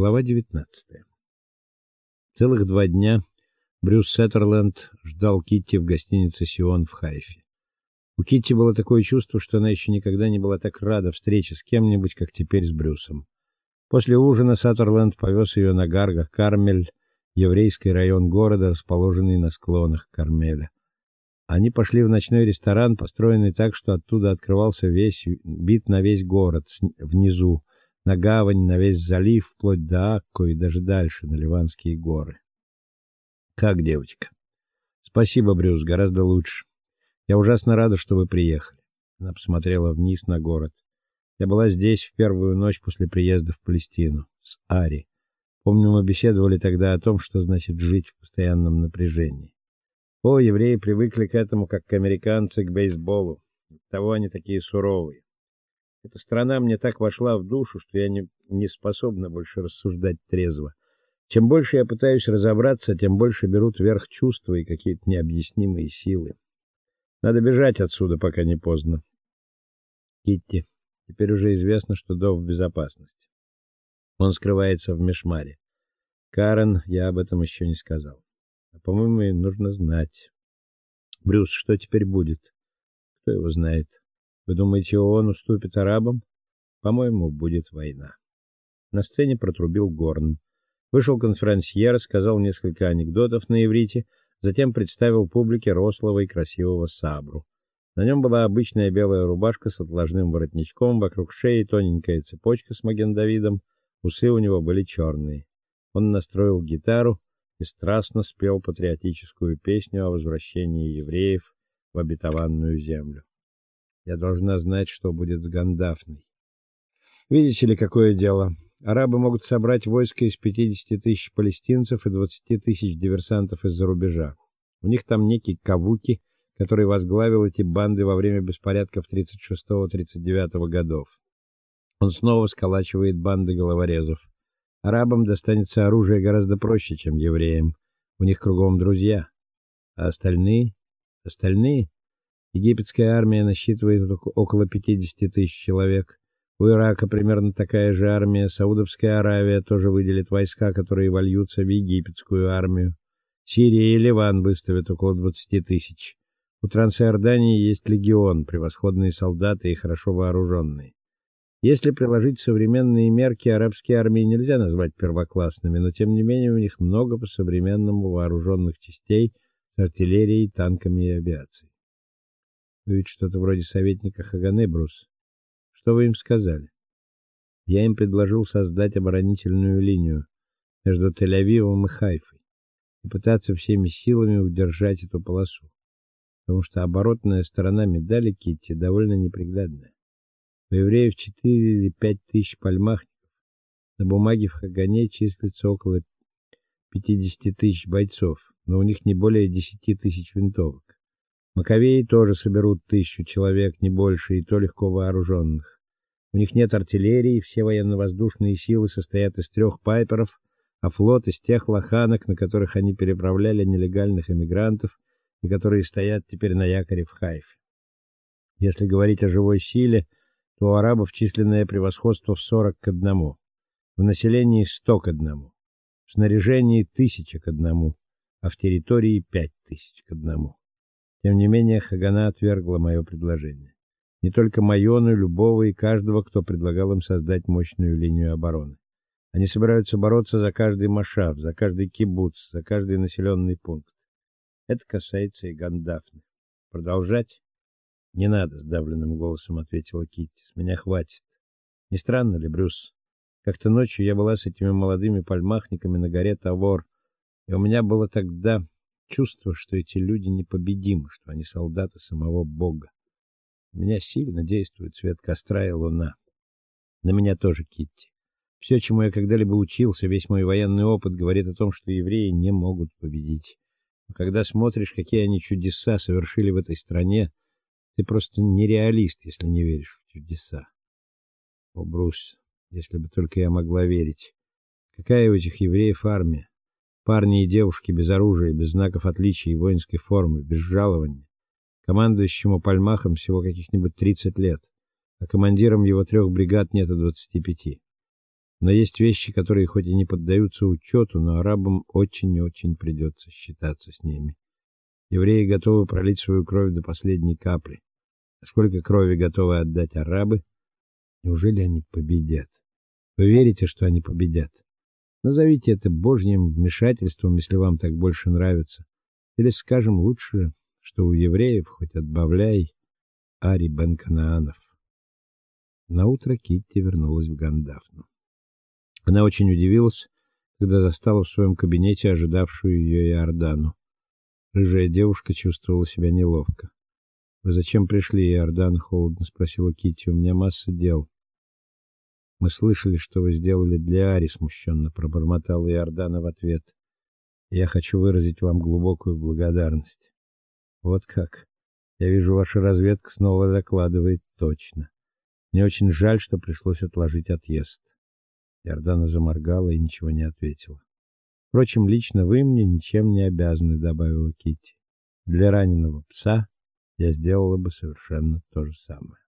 Глава 19. Целых два дня Брюс Сеттерленд ждал Китти в гостинице Сион в Хайфе. У Китти было такое чувство, что она еще никогда не была так рада встрече с кем-нибудь, как теперь с Брюсом. После ужина Сеттерленд повез ее на Гаргах Кармель, еврейский район города, расположенный на склонах Кармеля. Они пошли в ночной ресторан, построенный так, что оттуда открывался весь вид на весь город внизу на гавань, на весь залив, вплоть до Акко и даже дальше, на Ливанские горы. Как, девочка? Спасибо, Брюс, гораздо лучше. Я ужасно рада, что вы приехали. Она посмотрела вниз на город. Я была здесь в первую ночь после приезда в Палестину с Ари. Помню, мы беседовали тогда о том, что значит жить в постоянном напряжении. О, евреи привыкли к этому, как к американцы к бейсболу. Того они такие суровые. Эта страна мне так вошла в душу, что я не не способна больше рассуждать трезво. Чем больше я пытаюсь разобраться, тем больше берут верх чувства и какие-то необъяснимые силы. Надо бежать отсюда, пока не поздно. Китти, теперь уже известно, что Дов в безопасности. Он скрывается в Мешмаре. Карен, я об этом еще не сказал. А по-моему, нужно знать. Брюс, что теперь будет? Кто его знает? Вы думаете, он уступит арабам? По-моему, будет война. На сцене протрубил горн. Вышел конферансьер, сказал несколько анекдотов на иврите, затем представил публике рослого и красивого сабру. На нем была обычная белая рубашка с отложным воротничком, вокруг шеи тоненькая цепочка с маген-давидом, усы у него были черные. Он настроил гитару и страстно спел патриотическую песню о возвращении евреев в обетованную землю. Я должна знать, что будет с Гандафной. Видите ли, какое дело? Арабы могут собрать войско из 50 тысяч палестинцев и 20 тысяч диверсантов из-за рубежа. У них там некий Кавуки, который возглавил эти банды во время беспорядков 36-39 годов. Он снова сколачивает банды головорезов. Арабам достанется оружие гораздо проще, чем евреям. У них кругом друзья. А остальные? Остальные? Египетская армия насчитывает около 50 тысяч человек. У Ирака примерно такая же армия. Саудовская Аравия тоже выделит войска, которые вольются в египетскую армию. Сирия и Ливан выставят около 20 тысяч. У Трансиордании есть легион, превосходные солдаты и хорошо вооруженные. Если приложить современные мерки, арабские армии нельзя назвать первоклассными, но тем не менее у них много по современному вооруженных частей с артиллерией, танками и авиацией. Ведь что-то вроде советника Хагане, Брус. Что вы им сказали? Я им предложил создать оборонительную линию между Тель-Авивом и Хайфой и пытаться всеми силами удержать эту полосу. Потому что оборотная сторона медали Китти довольно неприглядная. У евреев 4 или 5 тысяч пальмахников. На бумаге в Хагане числится около 50 тысяч бойцов, но у них не более 10 тысяч винтовок. Маковеи тоже соберут тысячу человек, не больше, и то легко вооруженных. У них нет артиллерии, все военно-воздушные силы состоят из трех пайперов, а флот из тех лоханок, на которых они переправляли нелегальных эмигрантов и которые стоят теперь на якоре в Хайфе. Если говорить о живой силе, то у арабов численное превосходство в 40 к 1, в населении 100 к 1, в снаряжении 1000 к 1, а в территории 5000 к 1. Тем не менее, Хагана отвергла мое предложение. Не только моё, но и любого и каждого, кто предлагал им создать мощную линию обороны. Они собираются бороться за каждый машав, за каждый кибуц, за каждый населенный пункт. Это касается и Гандафны. Продолжать? Не надо, сдавленным голосом ответила Китти. С меня хватит. Не странно ли, Брюс? Как-то ночью я была с этими молодыми пальмахниками на горе Тавор, и у меня было тогда чувство, что эти люди непобедимы, что они солдаты самого Бога. На меня сильно действует свет костра и луна. На меня тоже, Китти. Все, чему я когда-либо учился, весь мой военный опыт говорит о том, что евреи не могут победить. Но когда смотришь, какие они чудеса совершили в этой стране, ты просто нереалист, если не веришь в чудеса. О, Брус, если бы только я могла верить. Какая у этих евреев армия? Парни и девушки без оружия, без знаков отличия и воинской формы, без жалования. Командующему Пальмахом всего каких-нибудь 30 лет, а командирам его трех бригад нет и 25. Но есть вещи, которые хоть и не поддаются учету, но арабам очень и очень придется считаться с ними. Евреи готовы пролить свою кровь до последней капли. А сколько крови готовы отдать арабы? Неужели они победят? Вы верите, что они победят? Назовите это божьим вмешательством, если вам так больше нравится. Или скажем лучше, что у евреев хоть отбавляй Ари бен Канаанов. На утро Китти вернулась в Гандафну. Она очень удивилась, когда застала в своем кабинете ожидавшую ее Иордану. Рыжая девушка чувствовала себя неловко. Вы зачем пришли, Иордан холодно спросила Китти. У меня масса дел. Мы слышали, что вы сделали для Ари, смущенно пробормотала Иордана в ответ. Я хочу выразить вам глубокую благодарность. Вот как. Я вижу, ваша разведка снова докладывает точно. Мне очень жаль, что пришлось отложить отъезд. Иордана заморгала и ничего не ответила. Впрочем, лично вы мне ничем не обязаны, добавила Китти. Для раненого пса я сделала бы совершенно то же самое.